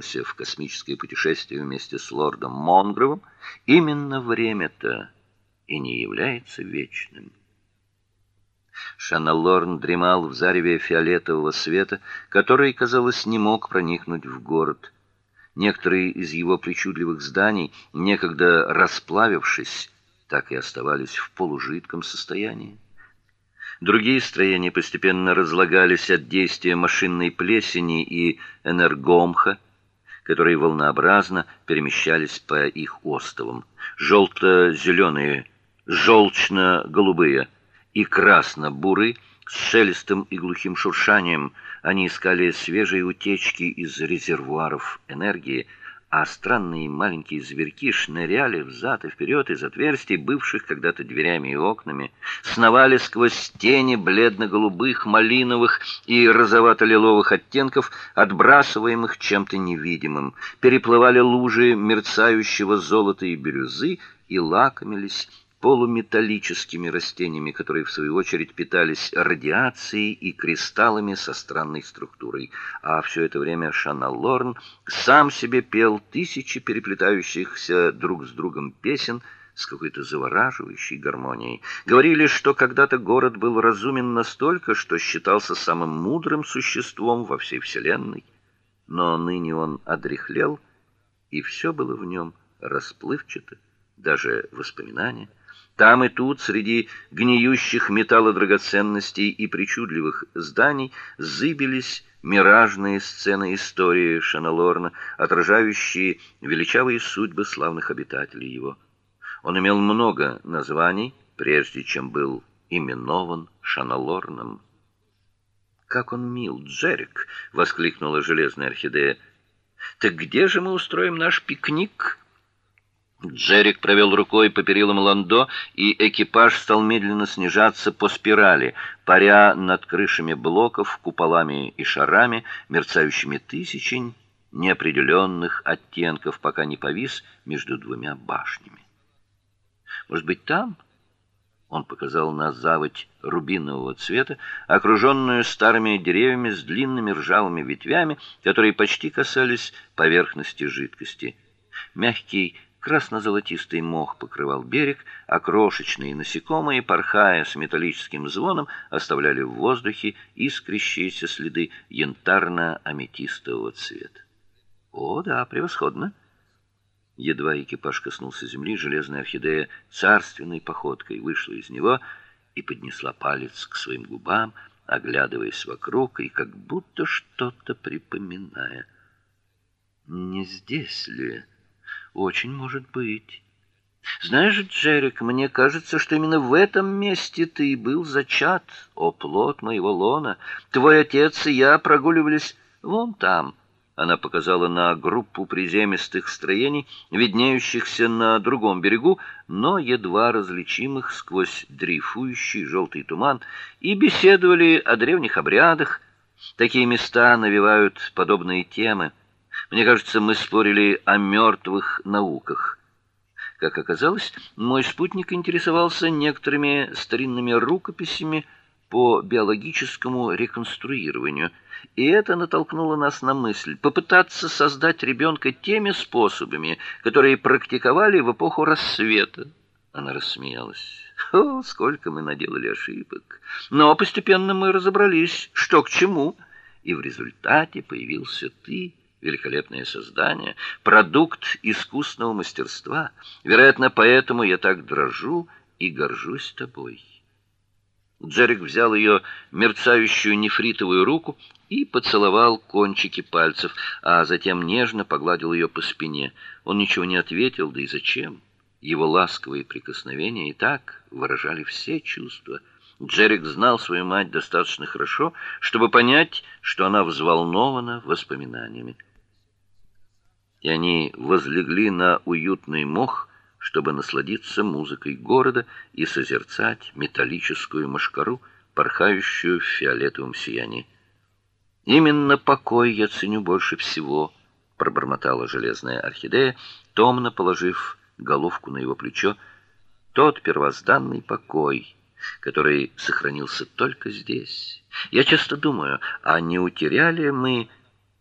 отправившимся в космическое путешествие вместе с лордом Монгровым, именно время-то и не является вечным. Шаналорн дремал в зареве фиолетового света, который, казалось, не мог проникнуть в город. Некоторые из его причудливых зданий, некогда расплавившись, так и оставались в полужидком состоянии. Другие строения постепенно разлагались от действия машинной плесени и энергомха, которые волнообразно перемещались по их остовам. желто зеленые желчно-голубые и красно-бурые с шелестом и глухим шуршанием они искали свежие утечки из резервуаров энергии, а странные маленькие зверьки шныряли взад и вперед из отверстий, бывших когда-то дверями и окнами, сновали сквозь тени бледно-голубых, малиновых и розовато-лиловых оттенков, отбрасываемых чем-то невидимым, переплывали лужи мерцающего золота и бирюзы и лакомились полуметаллическими растениями, которые в свою очередь питались радиацией и кристаллами со странной структурой. А все это время Шаналорн сам себе пел тысячи переплетающихся друг с другом песен с какой-то завораживающей гармонией. Говорили, что когда-то город был разумен настолько, что считался самым мудрым существом во всей вселенной, но ныне он одряхлел, и все было в нем расплывчато, даже воспоминания там и тут, среди гниющих металлодрагоценностей и причудливых зданий, зыбились миражные сцены истории Шаналорна, отражающие величавые судьбы славных обитателей его. Он имел много названий, прежде чем был именован Шаналорном. Как он мил, Джерик, воскликнула железная орхидея. Так где же мы устроим наш пикник? Джерик провел рукой по перилам ландо, и экипаж стал медленно снижаться по спирали, паря над крышами блоков, куполами и шарами, мерцающими тысячень неопределенных оттенков, пока не повис между двумя башнями. Может быть, там он показал на заводь рубинового цвета, окруженную старыми деревьями с длинными ржавыми ветвями, которые почти касались поверхности жидкости. Мягкий Красно-золотистый мох покрывал берег, а крошечные насекомые, порхая с металлическим звоном, оставляли в воздухе искрящиеся следы янтарно-аметистового цвета. О, да, превосходно. Едва экипаж коснулся земли, железная орхидея царственной походкой вышла из него и поднесла палец к своим губам, оглядываясь вокруг и как будто что-то припоминая. Не здесь ли очень может быть. Знаешь, Джерик, мне кажется, что именно в этом месте ты и был зачат, о плод моего лона. Твой отец и я прогуливались вон там. Она показала на группу приземистых строений, виднеющихся на другом берегу, но едва различимых сквозь дрейфующий желтый туман, и беседовали о древних обрядах. Такие места навевают подобные темы. Мне кажется, мы спорили о мертвых науках. Как оказалось, мой спутник интересовался некоторыми старинными рукописями по биологическому реконструированию, и это натолкнуло нас на мысль попытаться создать ребенка теми способами, которые практиковали в эпоху рассвета. Она рассмеялась. О, сколько мы наделали ошибок. Но постепенно мы разобрались, что к чему, и в результате появился ты великолепное создание, продукт искусного мастерства. Вероятно, поэтому я так дрожу и горжусь тобой. Джерик взял ее мерцающую нефритовую руку и поцеловал кончики пальцев, а затем нежно погладил ее по спине. Он ничего не ответил, да и зачем? Его ласковые прикосновения и так выражали все чувства. Джерик знал свою мать достаточно хорошо, чтобы понять, что она взволнована воспоминаниями и они возлегли на уютный мох, чтобы насладиться музыкой города и созерцать металлическую мошкару, порхающую в фиолетовом сиянии. Именно покой я ценю больше всего, пробормотала железная орхидея, томно положив головку на его плечо. Тот первозданный покой, который сохранился только здесь. Я часто думаю, а не утеряли мы